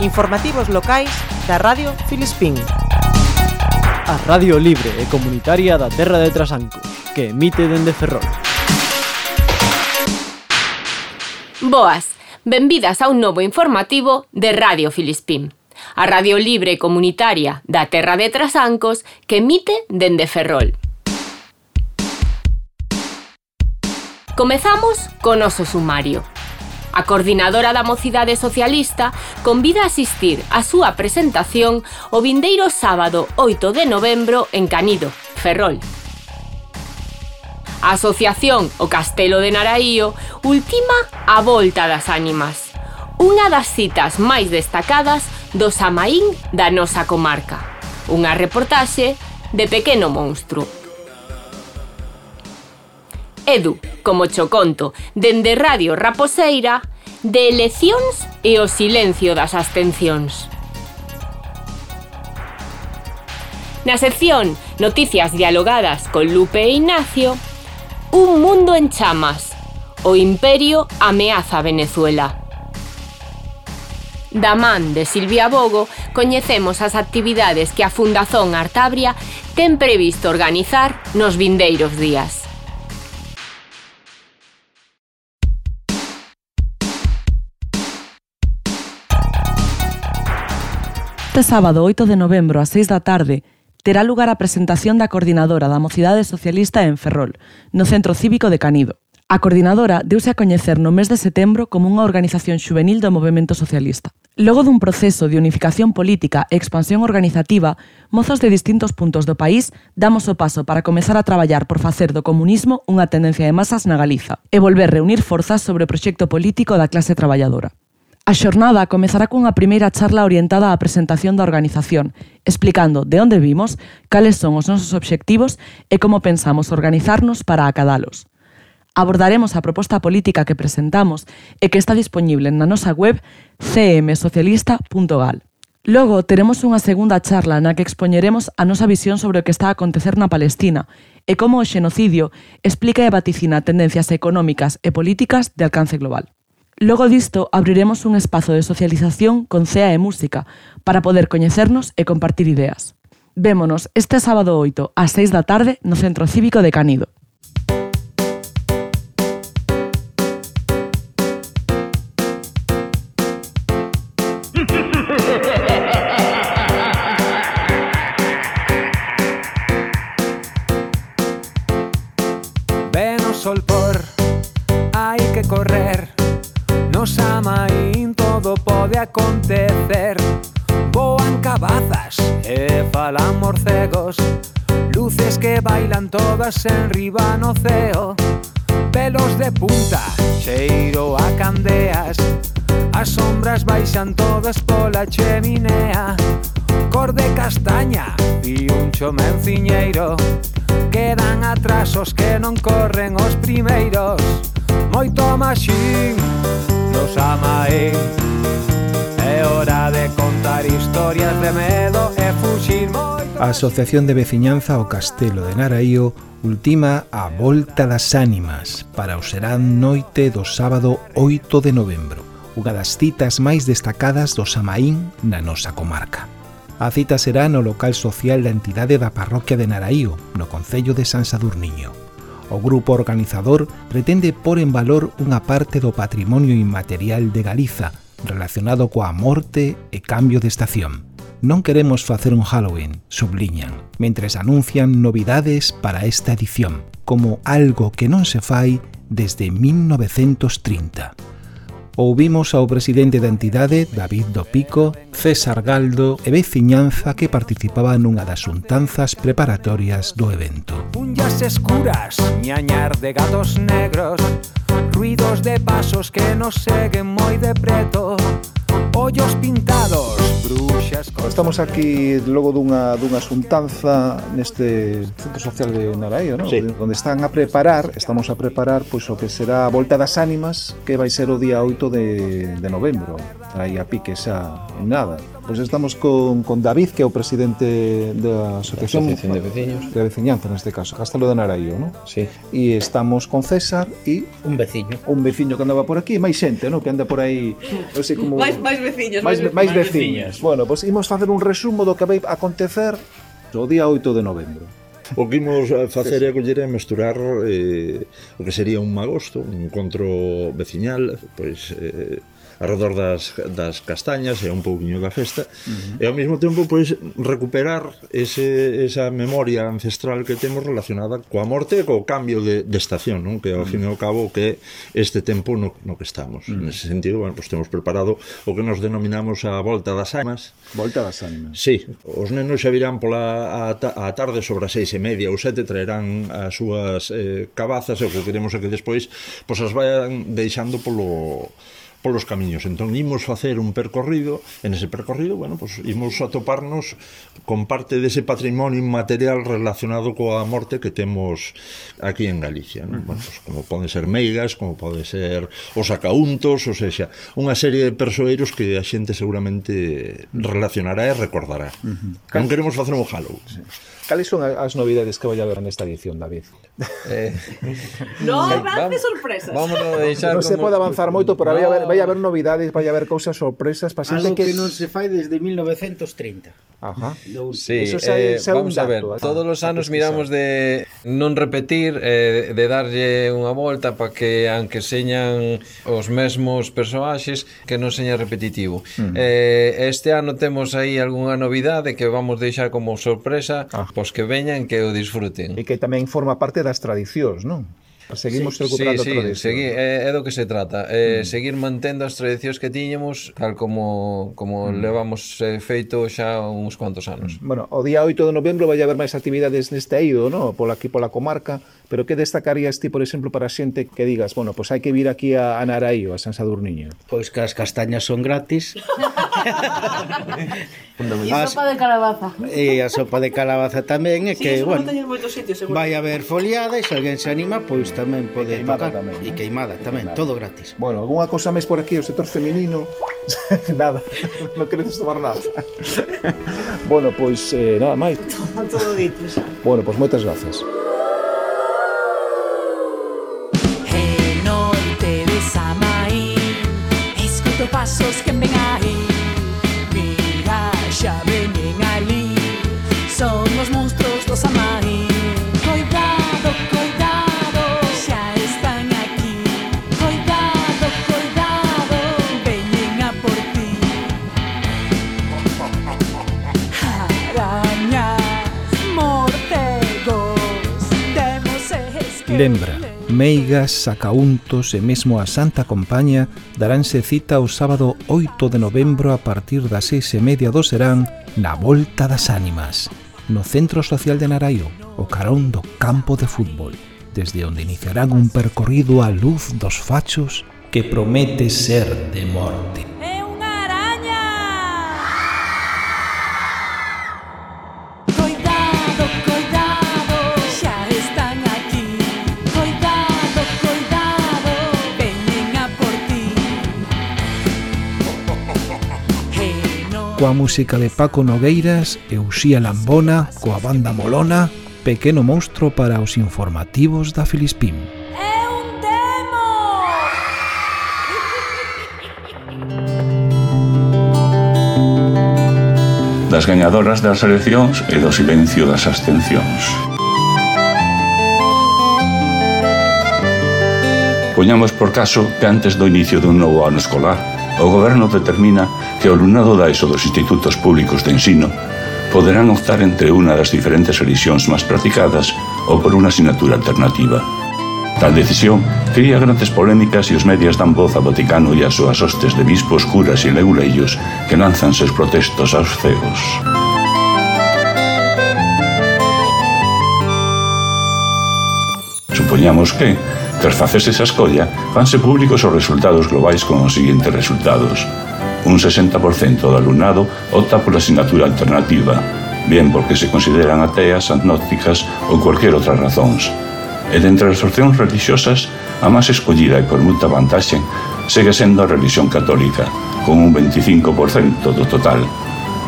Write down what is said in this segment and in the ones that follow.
Informativos locais da Radio Filispín. A Radio Libre e Comunitaria da Terra de Trasanco, que emite dende Ferrol. Boas, benvidas a un novo informativo de Radio Filispín. A Radio Libre e Comunitaria da Terra de Trasancos que emite dende Ferrol. Comezamos con oso sumario. A coordinadora da Mocidade Socialista convida a asistir á súa presentación o vindeiro sábado 8 de novembro en Canido, Ferrol. A asociación O Castelo de Naraío ultima a Volta das Ánimas, unha das citas máis destacadas do Samaín da nosa comarca. Unha reportaxe de Pequeno Monstro, Edu, como cho conto, dende Radio Raposeira, de eleccións e o silencio das abstencións. Na sección Noticias dialogadas con Lupe e Ignacio, Un mundo en chamas, o imperio ameaza Venezuela. Da man de Silvia Bogo coñecemos as actividades que a Fundación Artabria ten previsto organizar nos vindeiros días. Este sábado 8 de novembro ás 6 da tarde terá lugar a presentación da coordinadora da Mocidade Socialista en Ferrol, no Centro Cívico de Canido. A coordinadora deuse a coñecer no mes de setembro como unha organización xuvenil do movimento socialista. Logo dun proceso de unificación política e expansión organizativa, mozos de distintos puntos do país damos o paso para comezar a traballar por facer do comunismo unha tendencia de masas na Galiza e volver reunir forzas sobre o proxecto político da clase traballadora. A xornada comezará cunha primeira charla orientada á presentación da organización, explicando de onde vimos, cales son os nosos obxectivos e como pensamos organizarnos para acadalos. Abordaremos a proposta política que presentamos e que está disponible na nosa web cmsocialista.gal. Logo, teremos unha segunda charla na que expoñeremos a nosa visión sobre o que está a acontecer na Palestina e como o xenocidio explica e vaticina tendencias económicas e políticas de alcance global. Logo disto, abriremos un espazo de socialización con cea e música para poder coñecernos e compartir ideas. Vémonos este sábado 8 ás 6 da tarde no Centro Cívico de Canido. Ven o sol por, hai que correr Nos amaín todo pode acontecer. Voan cabazas e falan morcegos Luces que bailan todas en riba no ceo. Pelos de punta, cheiro a candeas As sombras baixan todas pola cheminea. Cor de castaña e un chomenciñeiro Quedan atrasos que non corren os primeiros moito maxín nos amaén É hora de contar historias de medo e fuxir moito... A Asociación de Veciñanza ao Castelo de Naraío ultima a Volta das Ánimas para o serán noite do sábado 8 de novembro unha das citas máis destacadas do Samaín na nosa comarca. A cita será no local social da entidade da parroquia de Naraío, no Concello de San Sadurniño. O grupo organizador pretende pôr en valor unha parte do patrimonio inmaterial de Galiza relacionado coa morte e cambio de estación. Non queremos facer un Halloween, subliñan, mentres anuncian novidades para esta edición, como algo que non se fai desde 1930 ouvimos ao presidente da entidade, David do Pico, César Galdo e veciñanza que participaba nunha das xuntanzas preparatorias do evento. Unhas escuras, ñañar de gatos negros, ruidos de pasos que nos seguen moi de preto, ollos pintados, bruxas... Con... Estamos aquí logo dunha, dunha xuntanza neste Centro Social de Naraío, non? Sí. onde están a preparar, estamos a preparar pois o que será a Volta das Ánimas, que vai ser o día 8 de, de novembro, aí a pique xa en nada. Pois estamos con, con David, que é o presidente da Asociación, Asociación de Veciños. De Veciñanza, neste caso, Castelo de Naraío, non? Sí. E estamos con César e... Un veciño. Un veciño que andaba por aquí, máis xente, non? Que anda por aí, non sei como... Máis máis veciños, máis, máis veciños. Bueno, pois pues, imos facer un resumo do que vai acontecer o día 8 de novembro. O que imos facer é coller e mesturar eh, o que sería un magosto, un encontro veciñal, pois eh, arredor das, das castañas e un pouquiño da festa uh -huh. e ao mesmo tempo pois recuperar ese, esa memoria ancestral que temos relacionada coa morte e co cambio de, de estación non? que ao fin e ao cabo que este tempo no, no que estamos uh -huh. nese sentido, bueno, pois temos preparado o que nos denominamos a volta das ánimas Volta das ánimas Sí, os nenos xa virán pola a, ta, a tarde sobre as seis e media ou sete traerán as súas eh, cabazas e o que queremos é que despois pois as vayan deixando polo polos camiños. Entón, imos facer un percorrido, en ese percorrido, bueno, pues, imos atoparnos con parte dese patrimonio inmaterial relacionado coa morte que temos aquí en Galicia. ¿no? Uh -huh. bueno, pues, como poden ser meigas, como pode ser os acauntos, ou seja, unha serie de persoeiros que a xente seguramente relacionará e recordará. Uh -huh. Non queremos facer un Halloween. Sí. Cales son as novidades que vai haber nesta edición, David? Eh, no, eh, avance sorpresas. Vamos a deixar non como... se pode avanzar moito, pero no. vai haber, vai haber novidades, vai haber cousas sorpresas para xente que... que non se fai desde 1930. Ajá. Sí, Eso eh, se vamos a ver. Eh. Todos os anos miramos de non repetir, eh, de darlle unha volta para que aunque señan os mesmos personaxes que non seña repetitivo. Uh -huh. eh, este ano temos aí algunha novidade que vamos deixar como sorpresa pois que veñan que o disfruten. E que tamén forma parte das tradicións, non? Seguimos sí, recuperando sí, sí, tradicións. Segui, é, é do que se trata, é mm. seguir mantendo as tradicións que tiñemos tal como como mm. levamos eh, feito xa uns cuantos anos. Mm. Bueno, o día 8 de novembro vai haber máis actividades neste eido, no? Pola aquí pola comarca, pero que destacarías ti, por exemplo, para xente que digas, bueno, pois hai que vir aquí a, a Naraío, a San Sadurniño? Pois que as castañas son gratis. fundamental. E a sopa de calabaza. E a sopa de calabaza tamén é sí, que, bueno, sitios, vai haber foliada e se alguén se anima, pois tamén pode tocar. Tamén, e queimada tamén, todo gratis. Bueno, algunha cousa máis por aquí, o sector feminino, nada, non queredes tomar nada. bueno, pois eh, nada máis. todo dito xa. Bueno, pois moitas grazas. pasos que vengan Lembra, Meigas, Sacauntos e mesmo a Santa Compaña daránse cita o sábado 8 de novembro a partir das seis e media do serán na Volta das Ánimas, no Centro Social de Naraio, o carón do campo de fútbol, desde onde iniciarán un percorrido á luz dos fachos que promete ser de morte. coa música de Paco Nogueiras e Uxía Lambona coa banda Molona, pequeno monstro para os informativos da Filispín. É un demo! Das gañadoras das eleccións e do silencio das abstencións. Poñamos por caso que antes do inicio dun novo ano escolar, o goberno determina que o alumnado da ESO dos institutos públicos de ensino poderán optar entre unha das diferentes religións máis practicadas ou por unha asignatura alternativa. Tal decisión cría grandes polémicas e os medias dan voz ao Vaticano e ás súas hostes de bispos, curas e leguleillos que lanzan seus protestos aos cegos. Supoñamos que, tras facerse esa escolla, fanse públicos os resultados globais con os seguintes resultados un 60% do alumnado opta pola asignatura alternativa, bien porque se consideran ateas, agnósticas ou cualquier outras razóns. E dentre as opcións religiosas, a máis escollida e por moita vantaxe segue sendo a religión católica, con un 25% do total.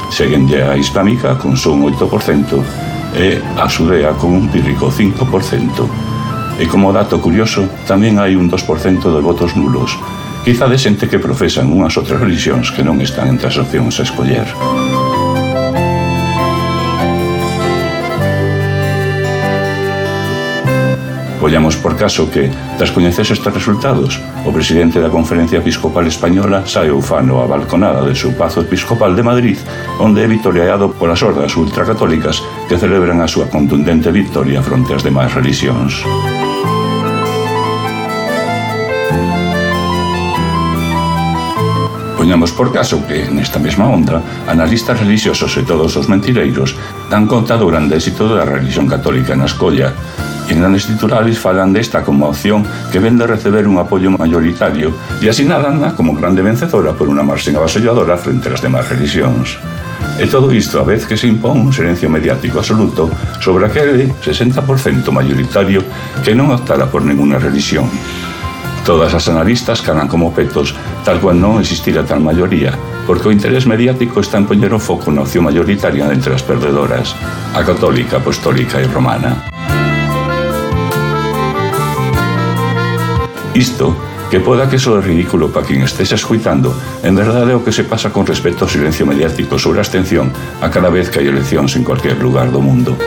Seguenlle a islámica con só un 8% e a xudea con un pírrico 5%. E como dato curioso, tamén hai un 2% de votos nulos, quizá de xente que profesan unhas outras religións que non están entre as opcións a escoller. Collamos por caso que, tras coñecerse estes resultados, o presidente da Conferencia Episcopal Española sae ufano a balconada de seu Pazo Episcopal de Madrid, onde é vitoreado polas hordas ultracatólicas que celebran a súa contundente victoria fronte ás demais religións. Poñamos por caso que, nesta mesma onda, analistas religiosos e todos os mentireiros dan conta do grande éxito da religión católica na escolla, e grandes titulares falan desta como opción que ven de receber un apoio maioritario e asinalanna como grande vencedora por unha marxen avasalladora frente ás demás religións. E todo isto a vez que se impón un silencio mediático absoluto sobre aquele 60% maioritario que non optara por ninguna religión. Todas as analistas calan como petos, tal cual non existira tal maioría, porque o interés mediático está en poñer o foco na opción maioritaria entre as perdedoras, a católica, apostólica e romana. Isto, que poda que soe ridículo para quen estexa escuitando, en verdade é o que se pasa con respecto ao silencio mediático sobre a abstención a cada vez que hai eleccións en cualquier lugar do mundo.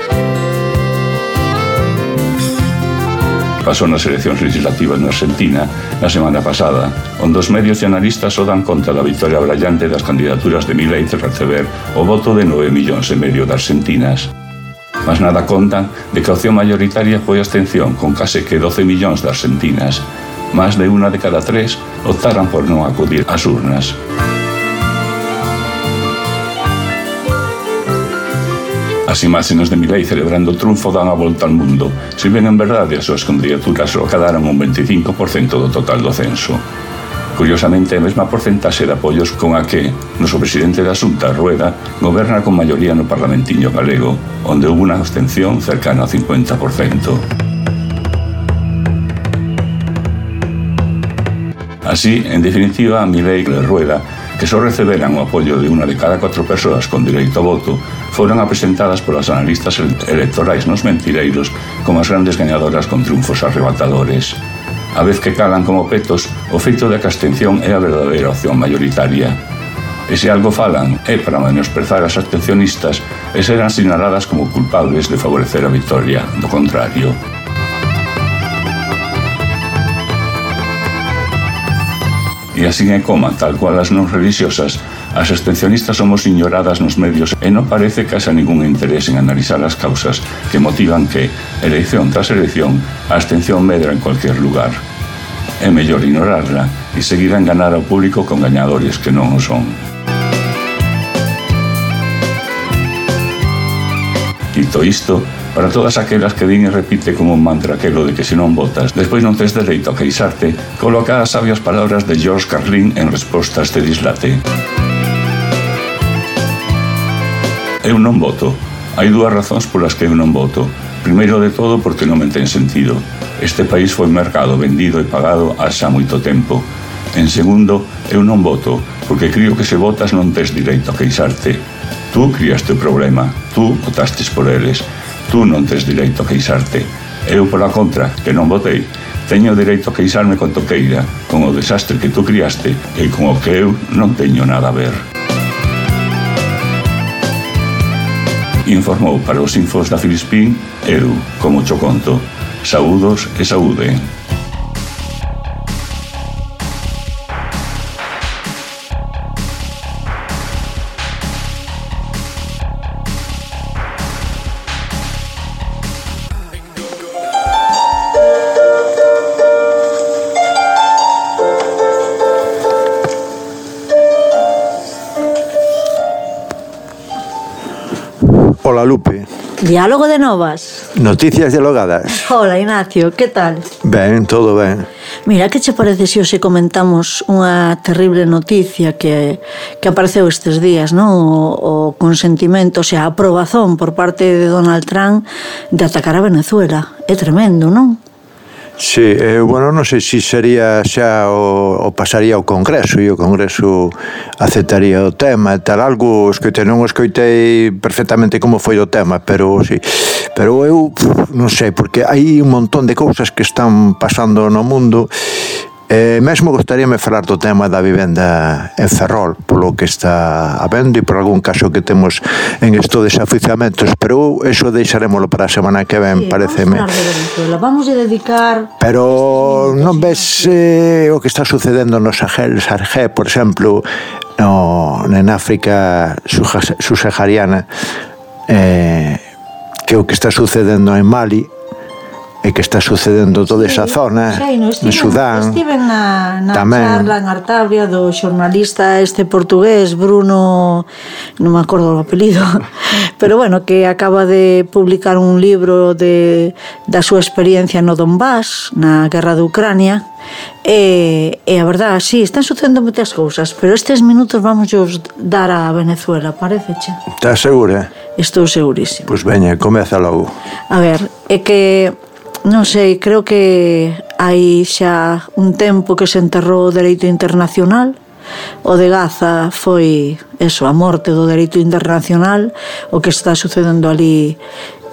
pasou nas eleccións legislativas na Argentina na semana pasada, onde os medios e analistas só dan conta da victoria brallante das candidaturas de Milei tras receber o voto de 9 millóns e medio de argentinas. Mas nada contan de que a opción mayoritaria foi a abstención con case que 12 millóns de argentinas. Más de unha de cada tres optaran por non acudir ás urnas. As imaxenes de Milei celebrando o triunfo dan a volta ao mundo, se ben en verdade as súas candidaturas só acadaron un 25% do total do censo. Curiosamente, a mesma porcentaxe de apoios con a que noso presidente da Xunta, Rueda, goberna con maioría no Parlamentiño galego, onde houve unha abstención cercana ao 50%. Así, en definitiva, a Milei e Rueda, que só receberán o apoio de unha de cada catro persoas con direito a voto, foron apresentadas polas analistas electorais nos mentireiros como as grandes gañadoras con triunfos arrebatadores. A vez que calan como petos, o feito da que a abstención é a verdadeira opción maioritaria. E se algo falan é para menosprezar as abstencionistas e serán sinaladas como culpables de favorecer a victoria, do contrario. E así é coma, tal cual as non religiosas, As abstencionistas somos ignoradas nos medios e non parece que haxa ningún interés en analizar as causas que motivan que, elección tras elección, a abstención medra en cualquier lugar. É mellor ignorarla e seguir a enganar ao público con gañadores que non o son. Dito isto, para todas aquelas que din e repite como un mantra aquelo de que se non votas, despois non tes dereito a queixarte, coloca as sabias palabras de George Carlin en resposta a este dislate. Música eu non voto. Hai dúas razóns polas que eu non voto. Primeiro de todo porque non me ten sentido. Este país foi mercado vendido e pagado há xa moito tempo. En segundo, eu non voto, porque creo que se votas non tes direito a queixarte. Tú criaste o problema, tú votastes por eles, tú non tes direito a queixarte. Eu, pola contra, que non votei, teño direito a queixarme con toqueira, con o desastre que tú criaste e con o que eu non teño nada a ver. informou para os infos da Filispín, Eru, como cho conto. Saúdos e saúde. Hola, Lupe. Diálogo de novas. Noticias dialogadas. Hola, Ignacio, que tal? Ben, todo ben. Mira, que che parece se hoxe comentamos unha terrible noticia que, que apareceu estes días, non? O, o consentimento, o sea, a aprobazón por parte de Donald Trump de atacar a Venezuela. É tremendo, non? Sí, eh, bueno, non sei se sería xa o, o pasaría ao Congreso e o Congreso aceptaría o tema e tal algo, escoite, non escoitei perfectamente como foi o tema, pero sí. Pero eu pff, non sei, porque hai un montón de cousas que están pasando no mundo Eh, mesmo gostaríame falar do tema da vivenda en Ferrol, polo que está habendo e por algún caso que temos en estos desafiuzamentos, pero eso deixaremoslo para a semana que ven, sí, pareceme. Vamos a, Venezuela, vamos a dedicar... Pero non ves eh, o que está sucedendo no Sahel, Sargé, por exemplo, no, en África subsahariana, eh, que o que está sucedendo en Mali, e que está sucedendo toda esa zona sei, no, estive, en Sudán estive na, na tamén. charla en Artabria do xornalista este portugués Bruno non me acordo o apelido pero bueno, que acaba de publicar un libro de, da súa experiencia no Donbass na guerra de Ucrania e, e a verdad, sí, están sucedendo moitas cousas, pero estes minutos vamos dar a Venezuela, pareceche? Estás segura? Estou segurísimo Pois pues veña, comeza logo. A ver, é que Non sei, creo que hai xa un tempo que se enterrou o dereito internacional. O de Gaza foi eso, a morte do dereito internacional, o que está sucedendo ali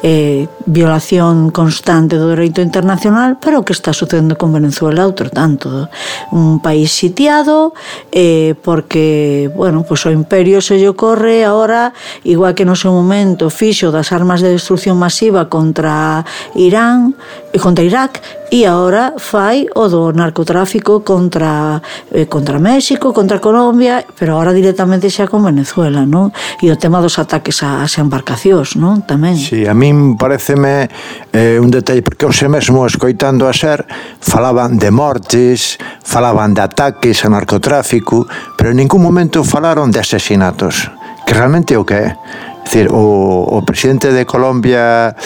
eh, violación constante do dereito internacional, pero o que está sucedendo con Venezuela outro tanto. Un país sitiado, eh, porque, bueno, pues o imperio se lle ocorre ahora, igual que no seu momento fixo das armas de destrucción masiva contra Irán, e contra Irak, e agora fai o do narcotráfico contra eh, contra México, contra Colombia, pero agora directamente xa con Venezuela, non? E o tema dos ataques ás embarcacións, non? Tamén. Si, sí, a min pareceme eh, un detalle porque hoxe mesmo escoitando a ser falaban de mortes, falaban de ataques a narcotráfico, pero en ningún momento falaron de asesinatos, que realmente o que é. É dicir, o, o presidente de Colombia,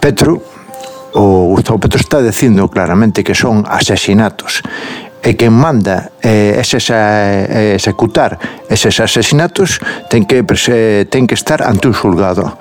Petro, o Gustavo Petro está dicindo claramente que son asesinatos. E quen manda eh, eses a, executar eses asesinatos ten que, ten que estar ante un xulgado.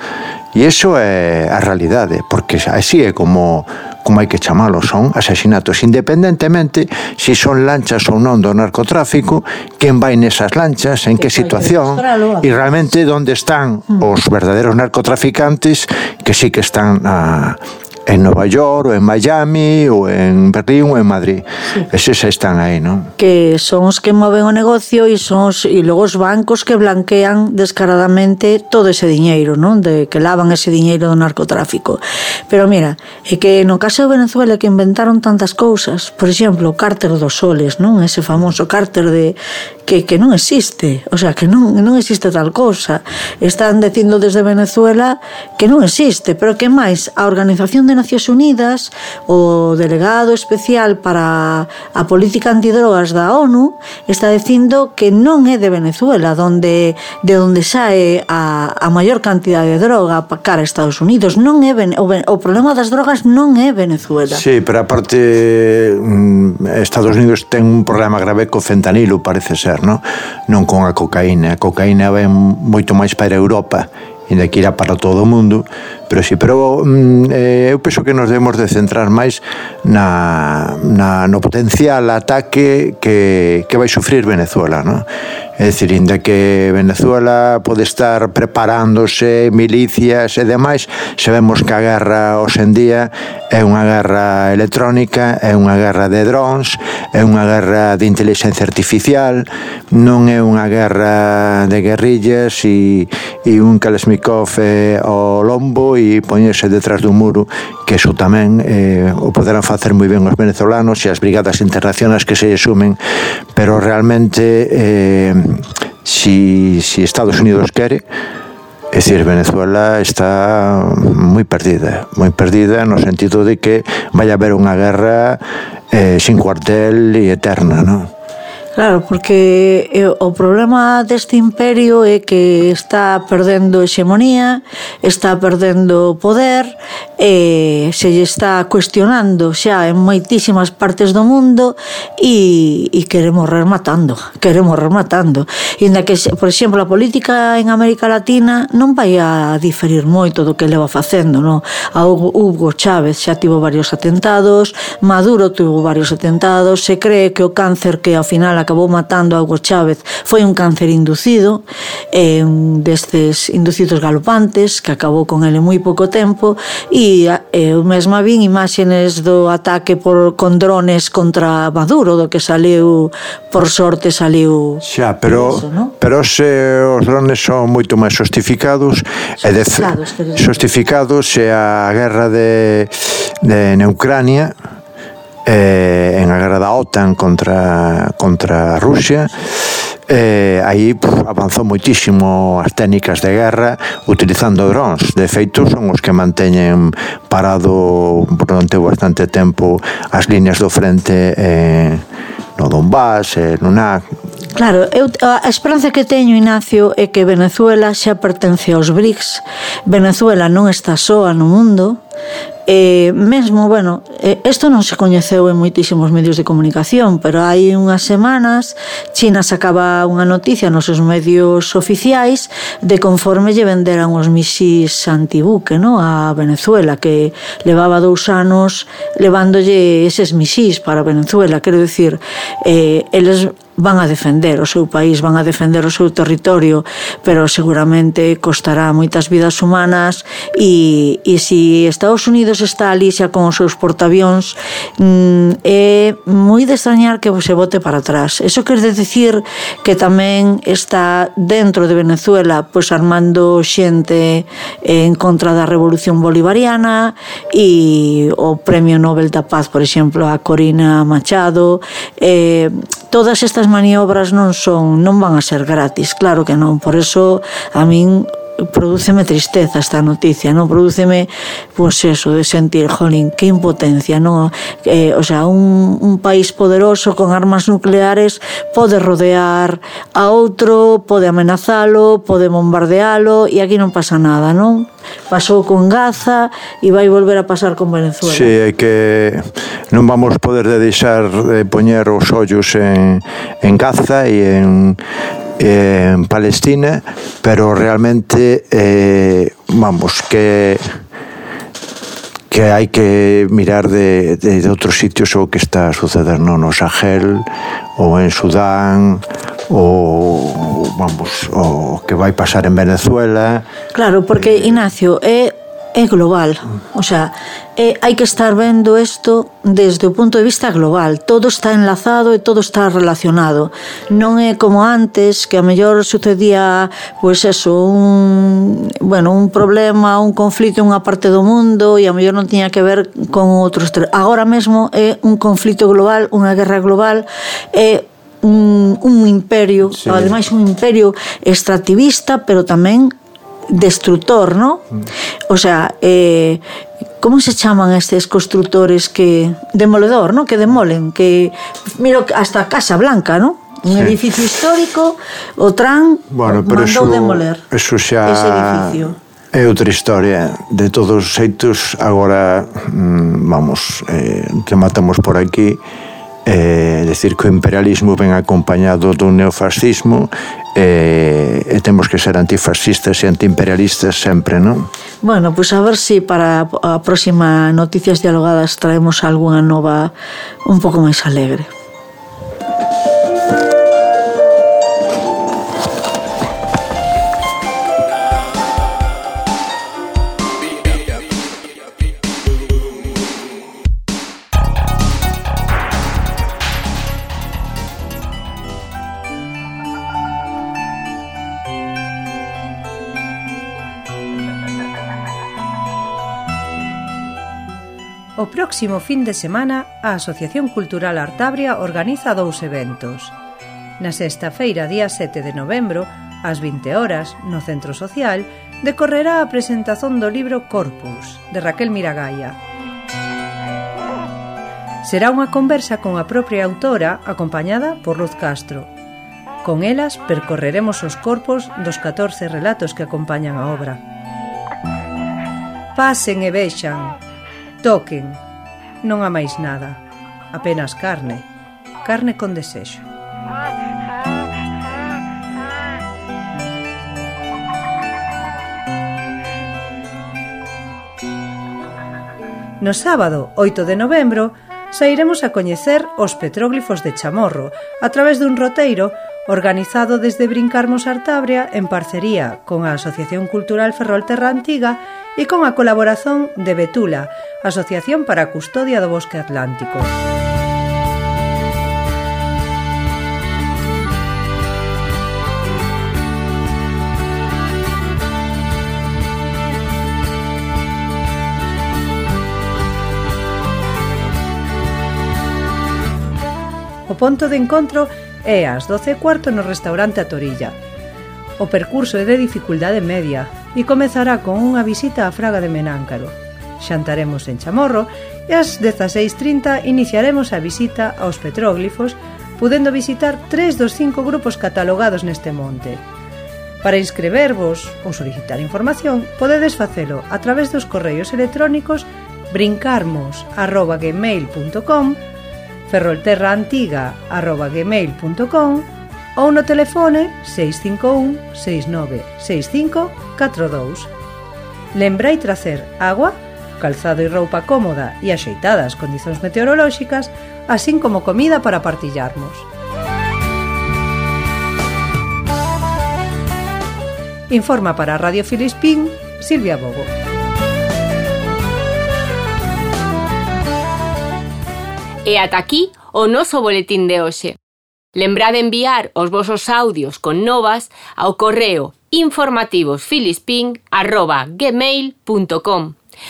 E iso é a realidade, porque así é como como hai que chamalo, son asesinatos independentemente se si son lanchas ou non do narcotráfico quen vai nesas lanchas, en que, que situación e realmente onde están os verdadeiros narcotraficantes que sí que están a, en Nova York, ou en Miami, ou en Berlín, ou en Madrid. Sí. Eses están aí, non? Que son os que moven o negocio e son os, e logo os bancos que blanquean descaradamente todo ese diñeiro, non? De que lavan ese diñeiro do narcotráfico. Pero mira, é que no caso de Venezuela que inventaron tantas cousas, por exemplo, o cárter dos soles, non? Ese famoso cárter de que, que non existe, o sea, que non, non existe tal cousa. Están dicindo desde Venezuela que non existe, pero que máis a Organización de Nacións Unidas, o delegado especial para a política antidrogas da ONU, está dicindo que non é de Venezuela donde de onde sae a, a maior cantidad de droga cara a Estados Unidos, non é o, o problema das drogas non é Venezuela. Sí, pero aparte mm, Estados Unidos ten un problema grave co fentanilo, parece ser non? Non con a cocaína. A cocaína ven moito máis para Europa e de que irá para todo o mundo, pero si sí, pero mm, eh, eu penso que nos debemos de centrar máis na, na no potencial ataque que, que vai sufrir Venezuela, non? É dicir, inda que Venezuela pode estar preparándose milicias e demais, sabemos que a guerra hoxendía é unha guerra electrónica, é unha guerra de drones, é unha guerra de inteligencia artificial, non é unha guerra de guerrillas e, e un Kalashnikov eh, ao lombo e poñerse detrás dun muro que eso tamén eh, o poderán facer moi ben os venezolanos e as brigadas internacionais que se sumen pero realmente eh, si, si Estados Unidos quere É dicir, Venezuela está moi perdida, moi perdida no sentido de que vai haber unha guerra eh, sin cuartel e eterna, non? Claro, porque eh, o problema deste imperio é que está perdendo hexemonía, está perdendo poder eh, se lle está cuestionando xa en moitísimas partes do mundo e, e queremos rematando, queremos rematando. Inda que, por exemplo, a política en América Latina non vai a diferir moito do que leva facendo, non? A Hugo, Hugo Chávez xa tivo varios atentados, Maduro tivo varios atentados, se cree que o cáncer que ao final acabou matando a Hugo Chávez foi un cáncer inducido, eh, un destes inducidos galopantes que acabou con ele moi pouco tempo e E eu mesma vin imágenes do ataque por, con drones contra Maduro, do que saliu, por sorte saliu... Xa, pero, iso, ¿no? pero se os drones son moito máis justificados, justificados, e de, justificados e a guerra de, de en Ucrania, eh, en a guerra da OTAN contra, contra Rusia, eh, aí puf, avanzou moitísimo as técnicas de guerra utilizando drones De feito, son os que manteñen parado durante bastante tempo as líneas do frente eh, no Donbass, eh, nuna... Claro, eu, a esperanza que teño, Ignacio, é que Venezuela xa pertence aos BRICS. Venezuela non está soa no mundo, E mesmo, bueno, eh, isto non se coñeceu en moitísimos medios de comunicación, pero hai unhas semanas China sacaba unha noticia nos seus medios oficiais de conforme lle venderan os misis antibuque no? a Venezuela, que levaba dous anos levándolle eses misis para Venezuela. Quero dicir, eh, eles van a defender o seu país, van a defender o seu territorio, pero seguramente costará moitas vidas humanas e, e se si Estados Unidos está ali xa con os seus portaavións mm, é moi de extrañar que se vote para atrás. Eso quer decir que tamén está dentro de Venezuela pois armando xente en contra da revolución bolivariana e o Premio Nobel da Paz, por exemplo, a Corina Machado, eh, todas estas maniobras non son non van a ser gratis, claro que non, por eso a min prodúceme tristeza esta noticia, non prodúceme pois eso de sentir, jolín, que impotencia, non? Eh, o sea, un, un país poderoso con armas nucleares pode rodear a outro, pode amenazalo, pode bombardealo e aquí non pasa nada, non? Pasou con Gaza e vai volver a pasar con Venezuela. Si, sí, é que non vamos poder de deixar de poñer os ollos en, en Gaza e en Eh, en Palestina, pero realmente eh, vamos que que hai que mirar de, de, de outros sitios o que está a suceder no, no Sahel ou en Sudán ou vamos o que vai pasar en Venezuela. Claro, porque eh, Ignacio, é eh é global. O sea, é, hai que estar vendo isto desde o punto de vista global. Todo está enlazado e todo está relacionado. Non é como antes, que a mellor sucedía, pois pues eso, un, bueno, un problema, un conflito en unha parte do mundo e a mellor non tiña que ver con outros tres. Agora mesmo é un conflito global, unha guerra global, é un, un imperio, sí. ademais un imperio extractivista, pero tamén destructor, ¿no? Mm. O sea, eh, como se chaman estes constructores que demoledor, ¿no? Que demolen, que miro hasta Casa Blanca, ¿no? Un sí. edificio histórico, o Tran bueno, pero mandou eso, demoler. Eso xa ese edificio. É outra historia. De todos os xeitos, agora, mm, vamos, eh, rematamos por aquí, eh, decir que o imperialismo ven acompañado do neofascismo eh, e temos que ser antifascistas e antiimperialistas sempre, non? Bueno, pois pues a ver se si para a próxima Noticias Dialogadas traemos algunha nova un pouco máis alegre. próximo fin de semana, a Asociación Cultural Artabria organiza dous eventos. Na sexta feira, día 7 de novembro, ás 20 horas, no Centro Social, decorrerá a presentación do libro Corpus, de Raquel Miragaia. Será unha conversa con a propia autora, acompañada por Luz Castro. Con elas percorreremos os corpos dos 14 relatos que acompañan a obra. Pasen e vexan, toquen, Non há máis nada, apenas carne, carne con desexo. No sábado, 8 de novembro, sairemos a coñecer os petróglifos de Chamorro a través dun roteiro organizado desde Brincarmos Artabria en parcería con a Asociación Cultural Ferrolterra Antiga e con a colaboración de Betula, Asociación para a Custodia do Bosque Atlántico. O ponto de encontro é e ás 12.15 no restaurante A Torilla. O percurso é de dificultade media e comezará con unha visita á Fraga de Menáncaro. Xantaremos en Chamorro e ás 16.30 iniciaremos a visita aos petróglifos podendo visitar tres dos cinco grupos catalogados neste monte. Para inscrevervos ou solicitar información, podedes facelo a través dos correos electrónicos brincarmos@gmail.com ferrolterraantiga.gmail.com ou no telefone 651 69 65 42. Lembrai tracer agua, calzado e roupa cómoda e axeitada ás condicións meteorolóxicas, así como comida para partillarmos. Informa para Radio Filispín, Silvia Bobo. E ata aquí o noso boletín de hoxe. Lembrade enviar os vosos audios con novas ao correo informativosfilispin@gmail.com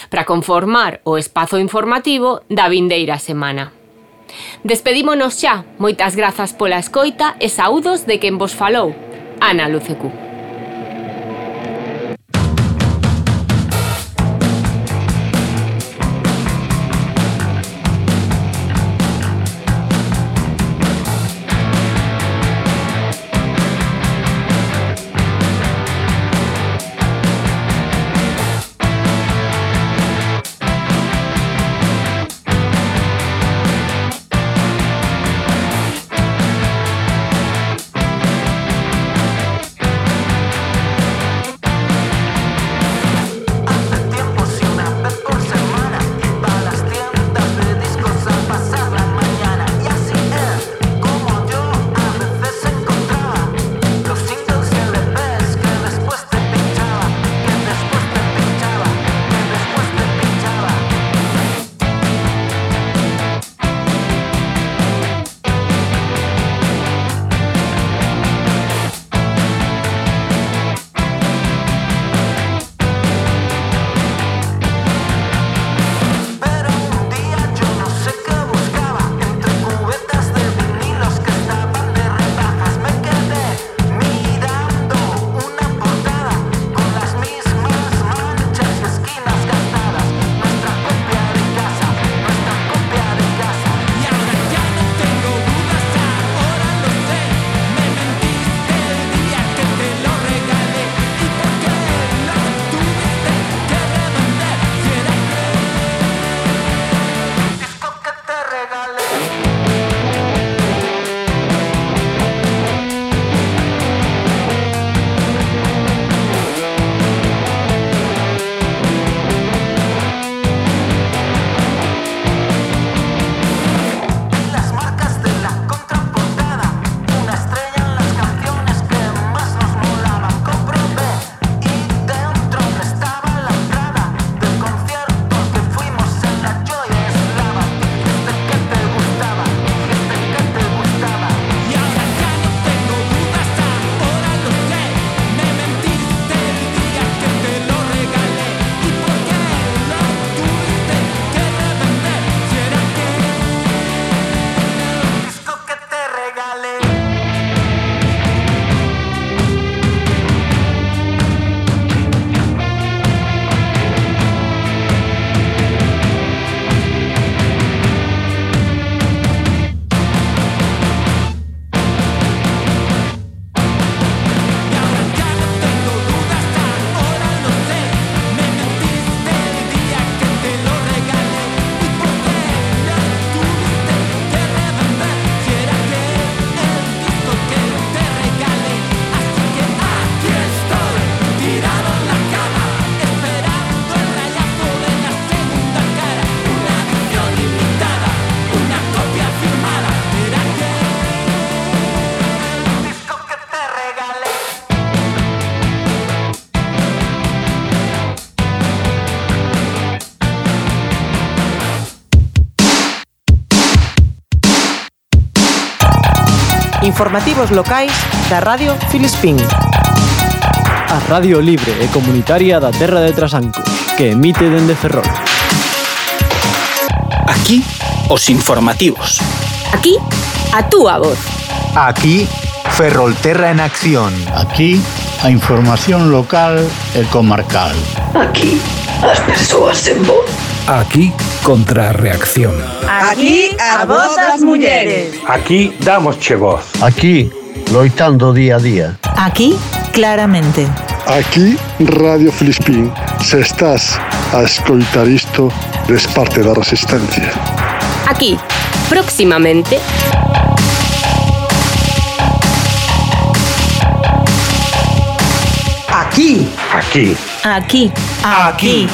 para conformar o espazo informativo da vindeira semana. Despedímonos xa. Moitas grazas pola escoita e saúdos de quen vos falou, Ana Lucecu. Informativos locais da Radio Filispín. A Radio Libre e Comunitaria da Terra de Trasanco, que emite dende Ferrol. Aquí, os informativos. Aquí, a túa voz. Aquí, Ferrolterra en acción. Aquí, a información local e comarcal. Aquí, as persoas en voz. Aquí, contrarreacción. Aquí, a voz das mulleres. Aquí, damos che voz. Aquí, loitando día a día. Aquí, claramente. Aquí, Radio Filispín. Se estás a escoitar isto, des parte da resistencia. Aquí, próximamente. Aquí. Aquí. Aquí. Aquí.